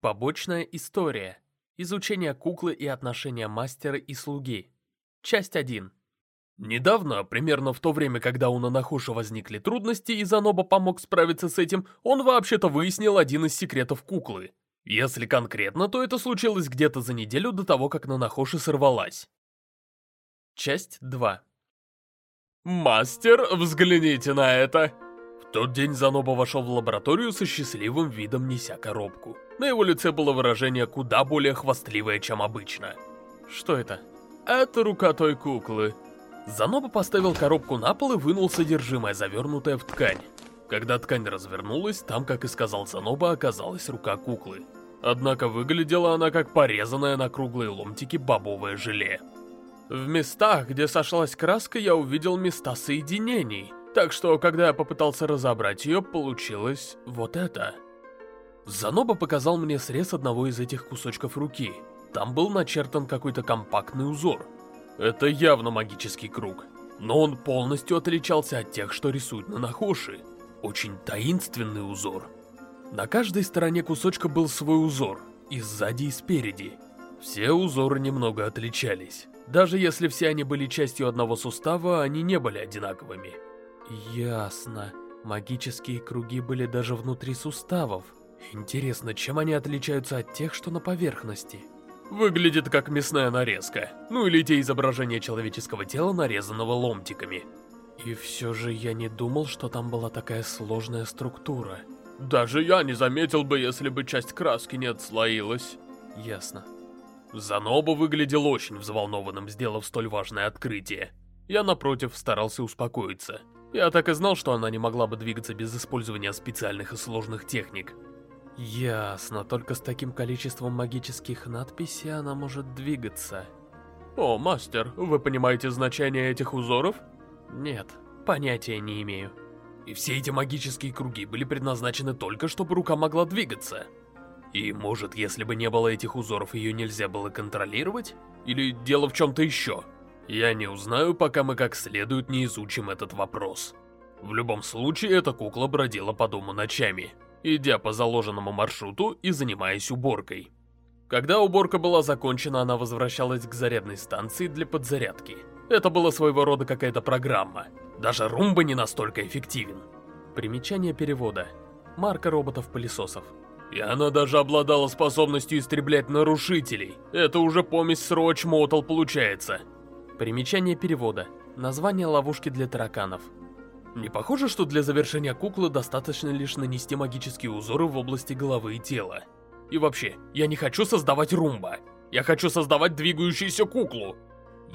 Побочная история. Изучение куклы и отношения мастера и слуги. Часть 1. Недавно, примерно в то время, когда у Нанахуши возникли трудности и Заноба помог справиться с этим, он вообще-то выяснил один из секретов куклы. Если конкретно, то это случилось где-то за неделю до того, как Нанахоши сорвалась. Часть 2. «Мастер, взгляните на это!» Тот день Заноба вошел в лабораторию со счастливым видом, неся коробку. На его лице было выражение куда более хвастливое, чем обычно. «Что это?» «Это рука той куклы». Заноба поставил коробку на пол и вынул содержимое, завернутое в ткань. Когда ткань развернулась, там, как и сказал Заноба, оказалась рука куклы. Однако выглядела она как порезанная на круглые ломтики бобовое желе. В местах, где сошлась краска, я увидел места соединений. Так что, когда я попытался разобрать ее, получилось вот это. Заноба показал мне срез одного из этих кусочков руки. Там был начертан какой-то компактный узор. Это явно магический круг. Но он полностью отличался от тех, что рисуют на Нахоши. Очень таинственный узор. На каждой стороне кусочка был свой узор, и сзади, и спереди. Все узоры немного отличались. Даже если все они были частью одного сустава, они не были одинаковыми. Ясно. Магические круги были даже внутри суставов. Интересно, чем они отличаются от тех, что на поверхности? Выглядит как мясная нарезка. Ну или те изображения человеческого тела, нарезанного ломтиками. И все же я не думал, что там была такая сложная структура. Даже я не заметил бы, если бы часть краски не отслоилась. Ясно. Заноба выглядел очень взволнованным, сделав столь важное открытие. Я, напротив, старался успокоиться. Я так и знал, что она не могла бы двигаться без использования специальных и сложных техник. Ясно, только с таким количеством магических надписей она может двигаться. О, мастер, вы понимаете значение этих узоров? Нет, понятия не имею. И все эти магические круги были предназначены только, чтобы рука могла двигаться. И может, если бы не было этих узоров, ее нельзя было контролировать? Или дело в чем-то еще? Я не узнаю, пока мы как следует не изучим этот вопрос. В любом случае, эта кукла бродила по дому ночами, идя по заложенному маршруту и занимаясь уборкой. Когда уборка была закончена, она возвращалась к зарядной станции для подзарядки. Это была своего рода какая-то программа. Даже Румба не настолько эффективен. Примечание перевода. Марка роботов-пылесосов. И она даже обладала способностью истреблять нарушителей. Это уже помесь с Роч Мотл получается. Примечание перевода. Название ловушки для тараканов. Не похоже, что для завершения куклы достаточно лишь нанести магические узоры в области головы и тела. И вообще, я не хочу создавать румба. Я хочу создавать двигающуюся куклу.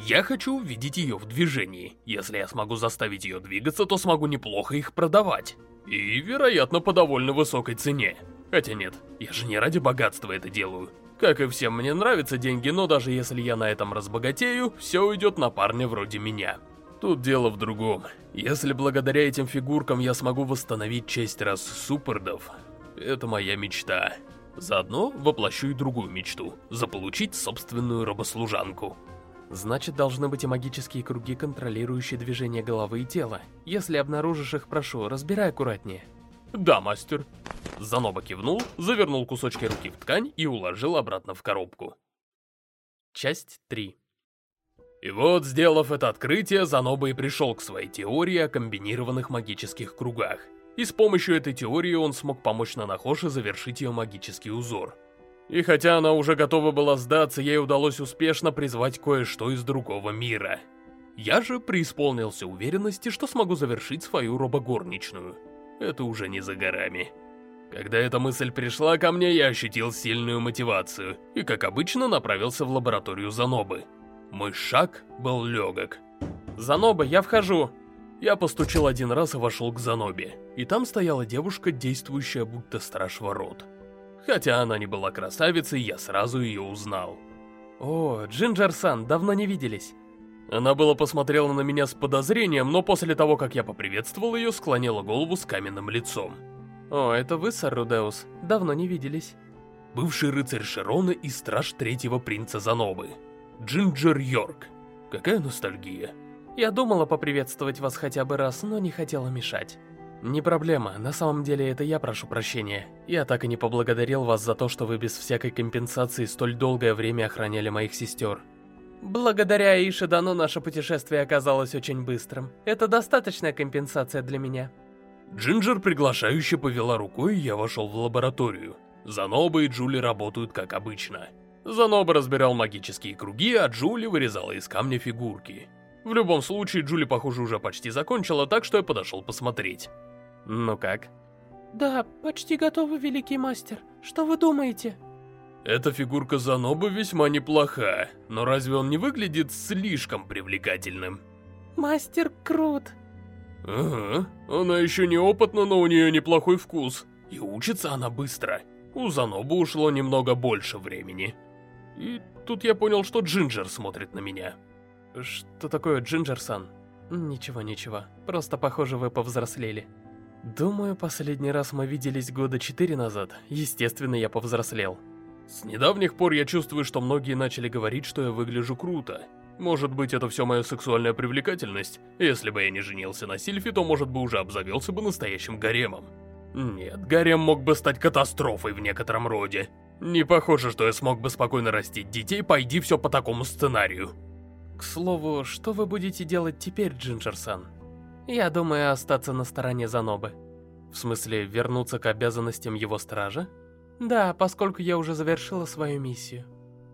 Я хочу увидеть ее в движении. Если я смогу заставить ее двигаться, то смогу неплохо их продавать. И, вероятно, по довольно высокой цене. Хотя нет, я же не ради богатства это делаю. Как и всем, мне нравятся деньги, но даже если я на этом разбогатею, все уйдет на парня вроде меня. Тут дело в другом. Если благодаря этим фигуркам я смогу восстановить честь рас Супердов, это моя мечта. Заодно воплощу и другую мечту – заполучить собственную рабослужанку. Значит, должны быть и магические круги, контролирующие движение головы и тела. Если обнаружишь их, прошу, разбирай аккуратнее. Да, мастер. Заноба кивнул, завернул кусочки руки в ткань и уложил обратно в коробку. Часть 3 И вот, сделав это открытие, Заноба и пришел к своей теории о комбинированных магических кругах. И с помощью этой теории он смог помочь Нанахоши завершить ее магический узор. И хотя она уже готова была сдаться, ей удалось успешно призвать кое-что из другого мира. Я же преисполнился уверенности, что смогу завершить свою робогорничную. Это уже не за горами. Когда эта мысль пришла ко мне, я ощутил сильную мотивацию и, как обычно, направился в лабораторию Занобы. Мой шаг был легок. «Заноба, я вхожу!» Я постучал один раз и вошел к Занобе, и там стояла девушка, действующая будто страж ворот. Хотя она не была красавицей, я сразу ее узнал. «О, Джинджер-сан, давно не виделись». Она была посмотрела на меня с подозрением, но после того, как я поприветствовал ее, склонила голову с каменным лицом. «О, это вы, сэр Рудеус? Давно не виделись». Бывший рыцарь Широна и страж третьего принца Занобы. Джинджер Йорк. Какая ностальгия. Я думала поприветствовать вас хотя бы раз, но не хотела мешать. Не проблема, на самом деле это я прошу прощения. Я так и не поблагодарил вас за то, что вы без всякой компенсации столь долгое время охраняли моих сестер. Благодаря Ишидано наше путешествие оказалось очень быстрым. Это достаточная компенсация для меня. Джинджер приглашающе повела рукой, и я вошел в лабораторию. Заноба и Джули работают как обычно. Заноба разбирал магические круги, а Джули вырезала из камня фигурки. В любом случае, Джули, похоже, уже почти закончила, так что я подошел посмотреть. Ну как? Да, почти готовы, великий мастер. Что вы думаете? Эта фигурка Занобы весьма неплоха, но разве он не выглядит слишком привлекательным? Мастер крут. Ага, она еще не опытна, но у нее неплохой вкус. И учится она быстро. У Занобы ушло немного больше времени. И тут я понял, что Джинджер смотрит на меня. Что такое Джинджер-сан? Ничего, ничего. Просто, похоже, вы повзрослели. Думаю, последний раз мы виделись года четыре назад. Естественно, я повзрослел. С недавних пор я чувствую, что многие начали говорить, что я выгляжу круто. Может быть, это все моя сексуальная привлекательность? Если бы я не женился на Сильфе, то, может бы, уже обзавелся бы настоящим гаремом. Нет, гарем мог бы стать катастрофой в некотором роде. Не похоже, что я смог бы спокойно растить детей, пойди все по такому сценарию. К слову, что вы будете делать теперь, Джинджер-сан? Я думаю остаться на стороне Занобы. В смысле, вернуться к обязанностям его стража? Да, поскольку я уже завершила свою миссию.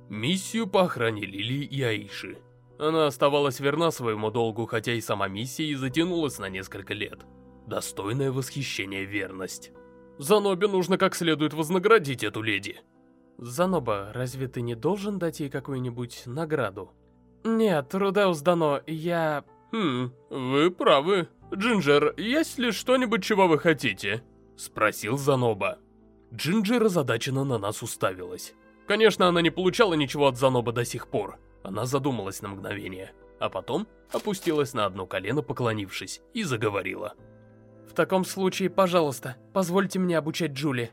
Миссию по охране Лилии и Аиши. Она оставалась верна своему долгу, хотя и сама миссия и затянулась на несколько лет. Достойное восхищение верность. Занобе нужно как следует вознаградить эту леди. Заноба, разве ты не должен дать ей какую-нибудь награду? Нет, Рудеус Дано, я... «Хм, вы правы. Джинджер, есть ли что-нибудь, чего вы хотите?» Спросил Заноба. Джинджер озадаченно на нас уставилась. Конечно, она не получала ничего от Заноба до сих пор. Она задумалась на мгновение, а потом опустилась на одно колено, поклонившись, и заговорила. «В таком случае, пожалуйста, позвольте мне обучать Джули.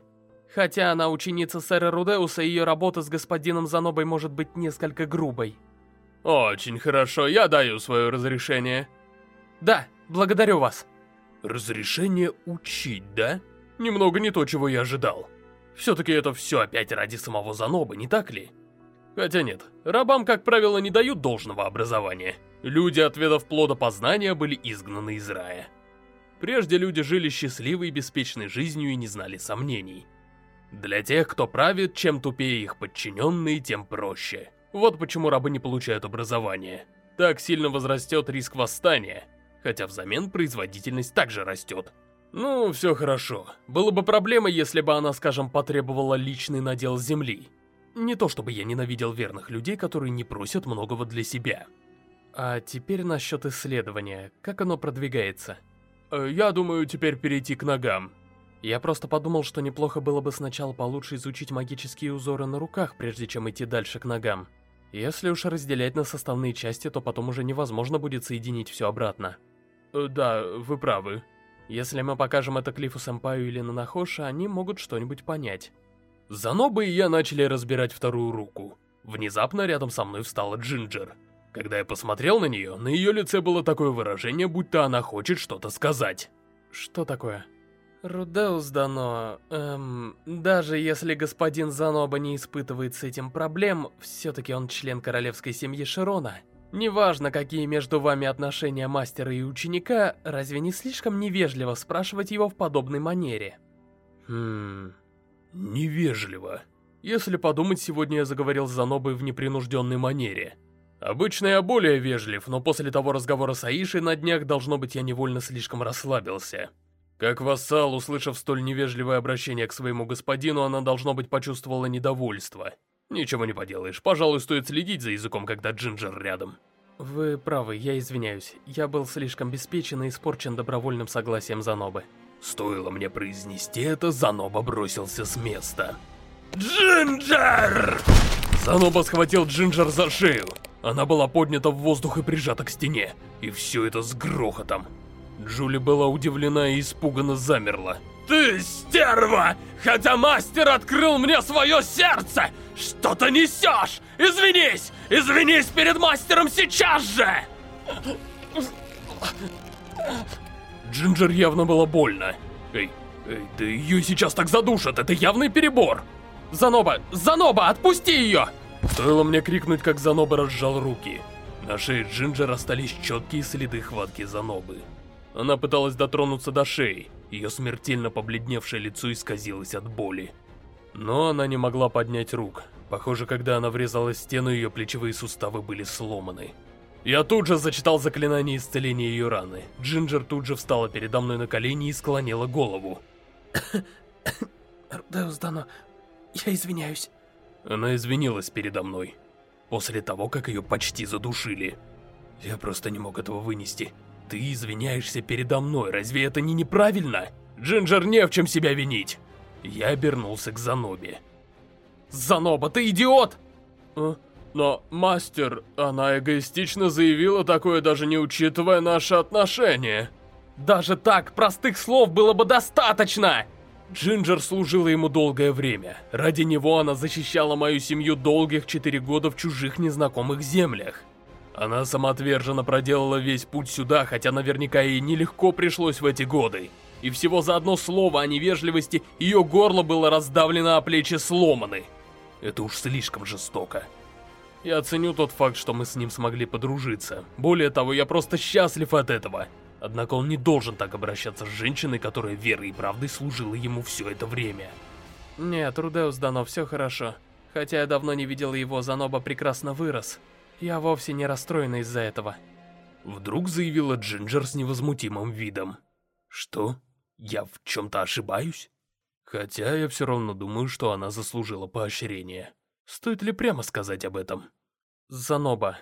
Хотя она ученица сэра Рудеуса, ее работа с господином Занобой может быть несколько грубой». «Очень хорошо, я даю свое разрешение». «Да, благодарю вас». «Разрешение учить, да? Немного не то, чего я ожидал. Все-таки это все опять ради самого Заноба, не так ли?» Хотя нет, рабам, как правило, не дают должного образования. Люди, отведав плода познания, были изгнаны из рая. Прежде люди жили счастливой и беспечной жизнью и не знали сомнений. Для тех, кто правит, чем тупее их подчиненные, тем проще. Вот почему рабы не получают образование. Так сильно возрастет риск восстания, хотя взамен производительность также растет. Ну, все хорошо. Было бы проблема, если бы она, скажем, потребовала личный надел земли. Не то чтобы я ненавидел верных людей, которые не просят многого для себя. А теперь насчет исследования. Как оно продвигается? Э, я думаю, теперь перейти к ногам. Я просто подумал, что неплохо было бы сначала получше изучить магические узоры на руках, прежде чем идти дальше к ногам. Если уж разделять на составные части, то потом уже невозможно будет соединить все обратно. Э, да, вы правы. Если мы покажем это Клиффу Сэмпаю или Нанахоша, они могут что-нибудь понять. Заноба и я начали разбирать вторую руку. Внезапно рядом со мной встала Джинджер. Когда я посмотрел на нее, на ее лице было такое выражение, будто она хочет что-то сказать. Что такое? Рудеус Дано, эм, даже если господин Заноба не испытывает с этим проблем, все-таки он член королевской семьи Широна. Неважно, какие между вами отношения мастера и ученика, разве не слишком невежливо спрашивать его в подобной манере? Хм... Невежливо. Если подумать, сегодня я заговорил с Занобой в непринужденной манере. Обычно я более вежлив, но после того разговора с Аишей на днях, должно быть, я невольно слишком расслабился. Как вассал, услышав столь невежливое обращение к своему господину, она, должно быть, почувствовала недовольство. Ничего не поделаешь, пожалуй, стоит следить за языком, когда Джинджер рядом. Вы правы, я извиняюсь. Я был слишком беспечен и испорчен добровольным согласием Занобы. Стоило мне произнести это, Заноба бросился с места. «Джинджер!» Заноба схватил Джинджер за шею. Она была поднята в воздух и прижата к стене. И все это с грохотом. Джули была удивлена и испуганно замерла. «Ты стерва! Хотя мастер открыл мне свое сердце! Что ты несешь? Извинись! Извинись перед мастером сейчас же!» Джинджер явно было больно. Эй, эй, да ее сейчас так задушат, это явный перебор. Заноба, Заноба, отпусти ее! Стоило мне крикнуть, как Заноба разжал руки. На шее Джинджер остались четкие следы хватки Занобы. Она пыталась дотронуться до шеи, ее смертельно побледневшее лицо исказилось от боли. Но она не могла поднять рук. Похоже, когда она врезалась в стену, ее плечевые суставы были сломаны. Я тут же зачитал заклинание исцеления ее раны. Джинджер тут же встала передо мной на колени и склонила голову. Рудеус Дано, я извиняюсь. Она извинилась передо мной. После того, как ее почти задушили. Я просто не мог этого вынести. Ты извиняешься передо мной, разве это не неправильно? Джинджер не в чем себя винить. Я обернулся к Занобе. Заноба, ты идиот! А? Но, мастер, она эгоистично заявила такое, даже не учитывая наши отношения. Даже так, простых слов было бы достаточно! Джинджер служила ему долгое время. Ради него она защищала мою семью долгих четыре года в чужих незнакомых землях. Она самоотверженно проделала весь путь сюда, хотя наверняка ей нелегко пришлось в эти годы. И всего за одно слово о невежливости ее горло было раздавлено, а плечи сломаны. Это уж слишком жестоко. Я ценю тот факт, что мы с ним смогли подружиться. Более того, я просто счастлив от этого. Однако он не должен так обращаться с женщиной, которая верой и правдой служила ему все это время. Нет, Рудеус Дано, все хорошо. Хотя я давно не видел его, Заноба прекрасно вырос. Я вовсе не расстроена из-за этого. Вдруг заявила Джинджер с невозмутимым видом. Что? Я в чем-то ошибаюсь? Хотя я все равно думаю, что она заслужила поощрение. Стоит ли прямо сказать об этом? Заноба.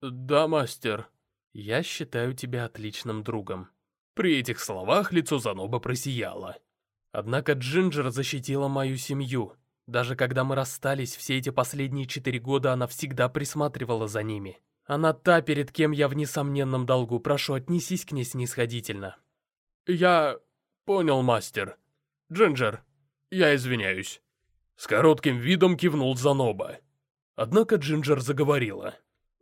Да, мастер. Я считаю тебя отличным другом. При этих словах лицо Заноба просияло. Однако Джинджер защитила мою семью. Даже когда мы расстались, все эти последние четыре года она всегда присматривала за ними. Она та, перед кем я в несомненном долгу. Прошу, отнесись к ней снисходительно. Я... понял, мастер. Джинджер, я извиняюсь. С коротким видом кивнул Заноба. Однако Джинджер заговорила.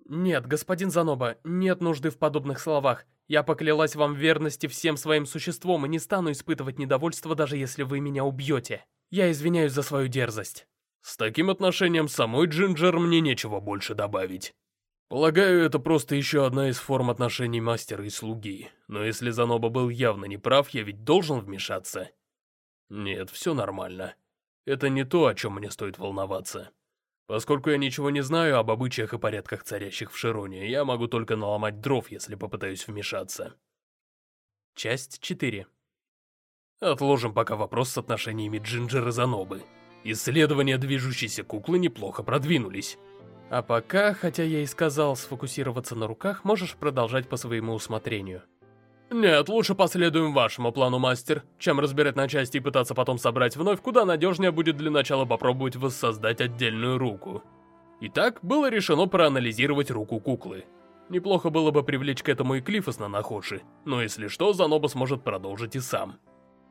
«Нет, господин Заноба, нет нужды в подобных словах. Я поклялась вам в верности всем своим существом и не стану испытывать недовольство, даже если вы меня убьете. Я извиняюсь за свою дерзость». С таким отношением самой Джинджер мне нечего больше добавить. Полагаю, это просто еще одна из форм отношений мастера и слуги. Но если Заноба был явно неправ, я ведь должен вмешаться. Нет, все нормально. Это не то, о чем мне стоит волноваться. Поскольку я ничего не знаю об обычаях и порядках, царящих в Широне, я могу только наломать дров, если попытаюсь вмешаться. Часть 4 Отложим пока вопрос с отношениями Джинджер Занобы. Исследования движущейся куклы неплохо продвинулись. А пока, хотя я и сказал сфокусироваться на руках, можешь продолжать по своему усмотрению. Нет, лучше последуем вашему плану, мастер. Чем разбирать на части и пытаться потом собрать вновь, куда надежнее будет для начала попробовать воссоздать отдельную руку. Итак, было решено проанализировать руку куклы. Неплохо было бы привлечь к этому и Клиффа с Нанахоши, но если что, Заноба сможет продолжить и сам.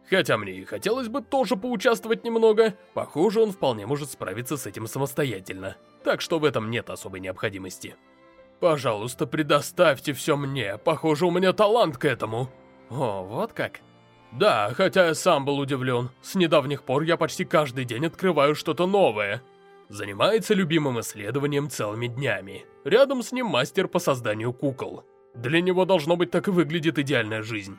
Хотя мне и хотелось бы тоже поучаствовать немного, похоже, он вполне может справиться с этим самостоятельно. Так что в этом нет особой необходимости. Пожалуйста, предоставьте все мне. Похоже, у меня талант к этому. О, вот как? Да, хотя я сам был удивлен. С недавних пор я почти каждый день открываю что-то новое. Занимается любимым исследованием целыми днями. Рядом с ним мастер по созданию кукол. Для него должно быть так и выглядит идеальная жизнь.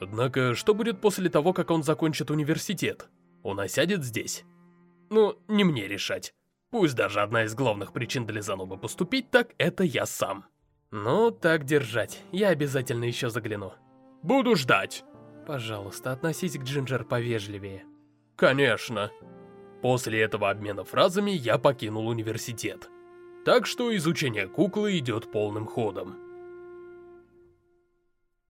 Однако, что будет после того, как он закончит университет? Он осядет здесь? Ну, не мне решать. Пусть даже одна из главных причин для Заноба поступить так, это я сам. Ну, так держать. Я обязательно еще загляну. Буду ждать. Пожалуйста, относись к Джинджер повежливее. Конечно. После этого обмена фразами я покинул университет. Так что изучение куклы идет полным ходом.